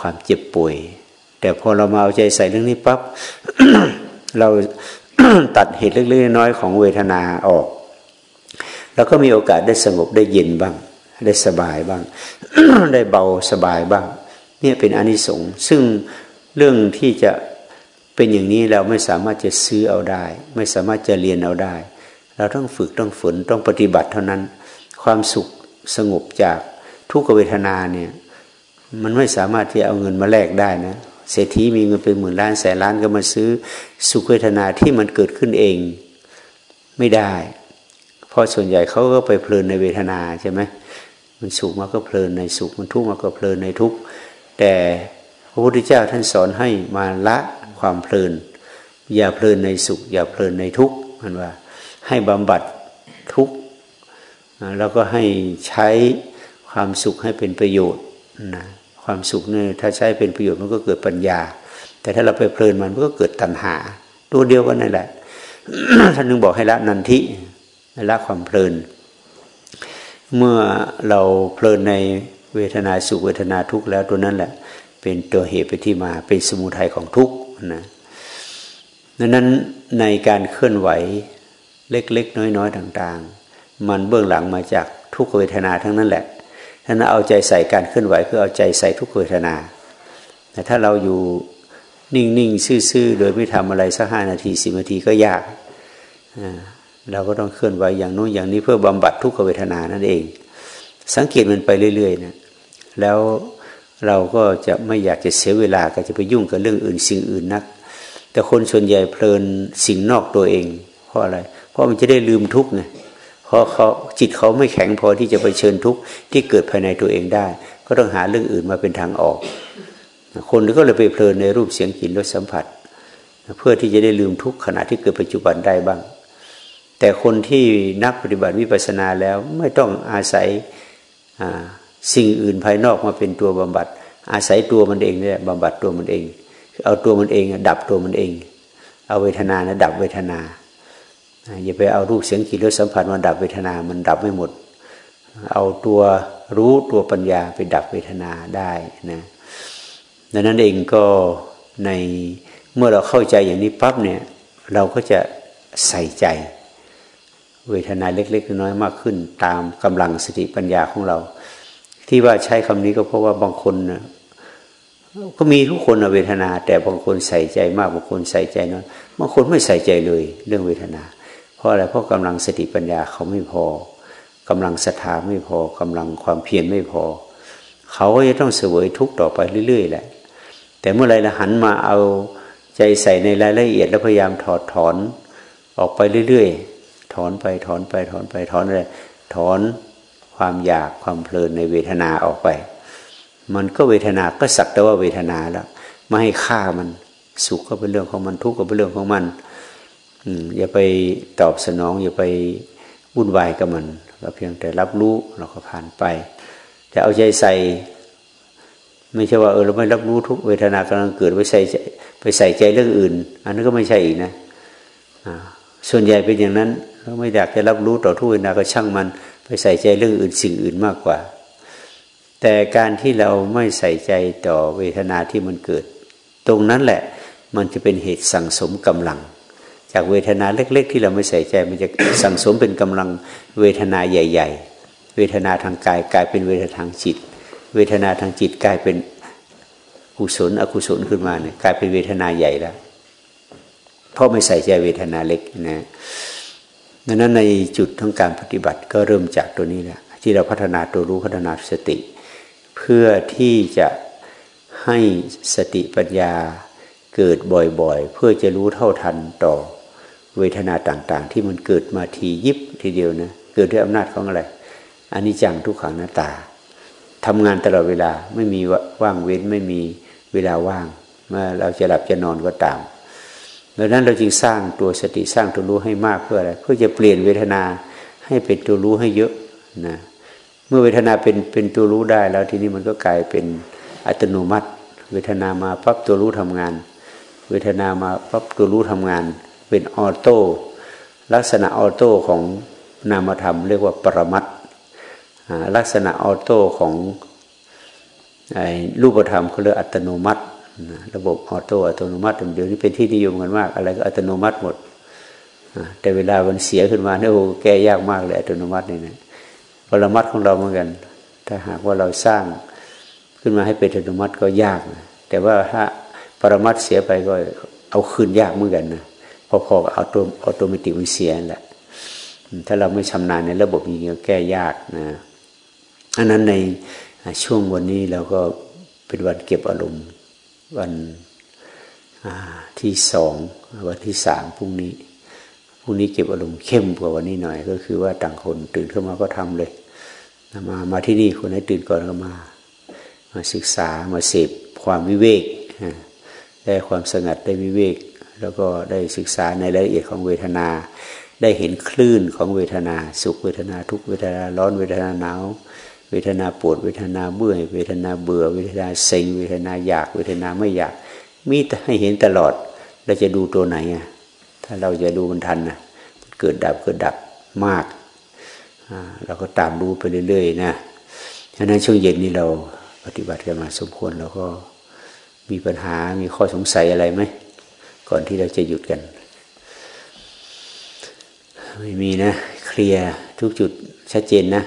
ความเจ็บป่วย แต่พอเรามาเอาใจใส่เรื่องนี้ปั๊บเราตัดเหตุเล็กๆน้อยของเวทนาออก แล้วก็มีโอกาสได้สงบได้เย็นบ้าง ได้สบายบ้าง ได้เบาสบายบ้าง เนี่ยเป็นอนิสงส์ซึ่งเรื่องที่จะเป็นอย่างนี้เราไม่สามารถจะซื้อเอาได้ ไม่สามารถจะเรียนเอาได้ เราต้องฝึกต้องฝนต้องปฏิบัติเท่านั้น ความสุขสงบจากทุกขเวทนาเนี่ย มันไม่สามารถที่เอาเงินมาแลกได้นะเศรษฐีมีเงินเป็นหมื่นล้านแสนล้านก็มาซื้อสุขเวทนาที่มันเกิดขึ้นเองไม่ได้ เพราะส่วนใหญ่เขาก็ไปเพลินในเวทนาใช่ไหมมันสุขมาก็เพลินในสุขมันทุกข์มาก็เพลินในทุกข์แต่พระพุทธเจ้าท่านสอนให้มาละความเพลิน อย่าเพลินในสุข อย่าเพลินในทุกข์มันว่าให้บำบัดทุกข์แล้วก็ให้ใช้ความสุขให้เป็นประโยชน์นะ ความสุขเนี่ยถ้าใช้เป็นประโยชน์มันก็เกิดปัญญา แต่ถ้าเราไปเพลินมันมันก็เกิดตัณหา ตัวเดียวกันนั่นแหละ ท่านนึงบอกให้ละนันทิละความเพลิน เมื่อเราเพลินในเวทนาสุขเวทนาทุกข์แล้วตัวนั้นแหละ เป็นตัวเหตุไปที่มาเป็นสมุทัยของทุกข์นะดังนั้นในการเคลื่อนไหวเล็กๆ น้อยๆ ต่าง ๆ มันเบื้องหลังมาจากทุกขเวทนาทั้งนั้นแหละ ท่านเอาใจใส่การเคลื่อนไหวคือเอาใจใส่ทุกเวทนา แต่ถ้าเราอยู่นิ่งๆซื่อๆโดยไม่ทำอะไรสักห้านาทีสิบนาทีก็ยากเราก็ต้องเคลื่อนไหวอย่างโน้นอย่างนี้เพื่อบำบัดทุกขเวทนานั่นเอง สังเกตมันไปเรื่อยๆนะแล้วเราก็จะไม่อยากจะเสียเวลาก็จะไปยุ่งกับเรื่องอื่นสิ่งอื่นนัก แต่คนส่วนใหญ่เพลินสิ่งนอกตัวเอง เพราะอะไร เพราะมันจะได้ลืมทุกข์ไง เพราะเขาจิตเขาไม่แข็งพอที่จะไปเชิญทุกข์ที่เกิดภายในตัวเองได้ ก็ต้องหาเรื่องอื่นมาเป็นทางออก คนก็เลยไปเพลินในรูปเสียงกลิ่นรสสัมผัส เพื่อที่จะได้ลืมทุกข์ขณะที่เกิดปัจจุบันได้บ้าง แต่คนที่นักปฏิบัติวิปัสสนาแล้วไม่ต้องอาศัยสิ่งอื่นภายนอกมาเป็นตัวบำบัด อาศัยตัวมันเองเนี่ยบำบัดตัวมันเอง เอาตัวมันเองดับตัวมันเอง เอาเวทนานะดับเวทนา อย่าไปเอารูปเสียงกลิ่นรสสัมผัสมาดับเวทนา มันดับไม่หมด เอาตัวรู้ตัวปัญญาไปดับเวทนาได้นะดังนั้นเองก็ในเมื่อเราเข้าใจอย่างนี้ปั๊บเนี่ย เราก็จะใส่ใจ เวทนาเล็ก ๆ น้อยมากขึ้น ตามกำลังสติปัญญาของเรา ที่ว่าใช้คำนี้ก็เพราะว่าบางคนนะก็มีทุกคนเวทนา แต่บางคนใส่ใจมากบางคนใส่ใจน้อยบางคนไม่ใส่ใจเลย เรื่องเวทนา เพราะอะไรเพราะกำลังสติปัญญาเขาไม่พอกำลังศรัทธาไม่พอกำลังความเพียรไม่พอ เขาก็จะต้องเสวยทุกข์ต่อไปเรื่อย ๆ แหละ แต่เมื่อไรละหันมาเอาใจใส่ในรายละเอียดแล้วพยายามถอดถอนออกไปเรื่อยๆ ถอนไปถอนไปถอนไปถอนอะไรถอนความอยากความเพลินในเวทนาออกไป มันก็เวทนาก็สักแต่ว่าเวทนาแล้ว ไม่ให้ฆ่ามันสุขก็เป็นเรื่องของมันทุกข์ก็เป็นเรื่องของมัน อย่าไปตอบสนอง อย่าไปวุ่นวายกับมัน เราเพียงแต่รับรู้เราก็ผ่านไป แต่เอาใจใส่ ไม่ใช่ว่าเออเราไม่รับรู้ทุกเวทนากำลังเกิดไปใส่ไปใส่ใจเรื่องอื่น อันนั้นก็ไม่ใช่อีกนะส่วนใหญ่เป็นอย่างนั้นเราไม่อยากจะรับรู้ต่อทุกเวทนาก็ช่างมัน ไปใส่ใจเรื่องอื่นสิ่งอื่นมากกว่า แต่การที่เราไม่ใส่ใจต่อเวทนาที่มันเกิด ตรงนั้นแหละมันจะเป็นเหตุสั่งสมกำลัง จากเวทนาเล็ก ๆ ที่เราไม่ใส่ใจ มันจะสั่งสมเป็นกำลังเวทนาใหญ่ ๆ เวทนาทางกายกลายเป็นเวทนาทางจิต เวทนาทางจิตกลายเป็นกุศลอกุศลขึ้นมาเนี่ยกลายเป็นเวทนาใหญ่แล้วเพราะไม่ใส่ใจเวทนาเล็กนะดังนั้นในจุดของการปฏิบัติก็เริ่มจากตัวนี้แหละที่เราพัฒนาตัวรู้พัฒนาสติ เพื่อที่จะให้สติปัญญาเกิดบ่อยๆ เพื่อจะรู้เท่าทันต่อ เวทนาต่าง ๆ ที่มันเกิดมาทียิบทีเดียวนะเกิดด้วยอำนาจของอะไรอันนี้จังทุกขังหน้าตาทำงานตลอดเวลาไม่มีว่างเว้นไม่มีเวลาว่างเมื่อเราจะหลับจะนอนก็ตามดังนั้นเราจึงสร้างตัวสติสร้างตัวรู้ให้มากเพื่ออะไรเพื่อจะเปลี่ยนเวทนาให้เป็นตัวรู้ให้เยอะนะเมื่อเวทนาเป็นเป็นตัวรู้ได้แล้วทีนี้มันก็กลายเป็นอัตโนมัติ เวทนามาปั๊บตัวรู้ทำงาน เวทนามาปั๊บตัวรู้ทำงาน เป็น auto ลักษณะ auto ของนามธรรม เรียกว่าปรมัตถ์ลักษณะ auto ของรูปธรรมเขาเรียกอัตโนมัติ ระบบ auto อัตโนมัติเดี๋ยวนี้เป็นที่นิยมกันมาก อะไรก็อัตโนมัติหมด แต่เวลามันเสียขึ้นมาเนี่ยโอ้แก้ยากมากเลยอัตโนมัตินี่นะปรมัตถ์ของเราเหมือนกัน ถ้าหากว่าเราสร้างขึ้นมาให้เป็นอัตโนมัติก็ยาก แต่ว่าถ้าปรมัตถ์เสียไปก็เอาคืนยากเหมือนกันนะ พอๆกับ auto automatic มันเสียแหละถ้าเราไม่ชำนาญในระบบนี้ก็แก้ยากนะอันนั้นในช่วงวันนี้เราก็เป็นวันเก็บอารมณ์วันที่สองวันที่สามพรุ่งนี้พรุ่งนี้เก็บอารมณ์เข้มกว่าวันนี้หน่อย ก็คือว่าต่างคนตื่นขึ้นมาก็ทำเลยมามาที่นี่คนไหนตื่นก่อนก็มา มาศึกษามาเสพความวิเวกได้ความสงัดได้วิเวก แล้วก็ได้ศึกษาในรายละเอียดของเวทนา ได้เห็นคลื่นของเวทนา สุขเวทนาทุกเวทนาร้อนเวทนาหนาวเวทนาปวดเวทนาเมื่อยเวทนาเบื่อ เวทนาเซ็งเวทนาอยาก เวทนาไม่อยาก มีให้เห็นตลอดเราจะดูตัวไหนอะถ้าเราจะดูมันทันนะเกิดดับเกิดดับมากเราก็ตามรู้ไปเรื่อยๆนะฉะนั้นช่วงเย็นนี้เราปฏิบัติกันมาสมควรแล้วก็มีปัญหามีข้อสงสัยอะไรไหม ก่อนที่เราจะหยุดกัน ไม่มีนะ เคลียร์ทุกจุดชัดเจนนะ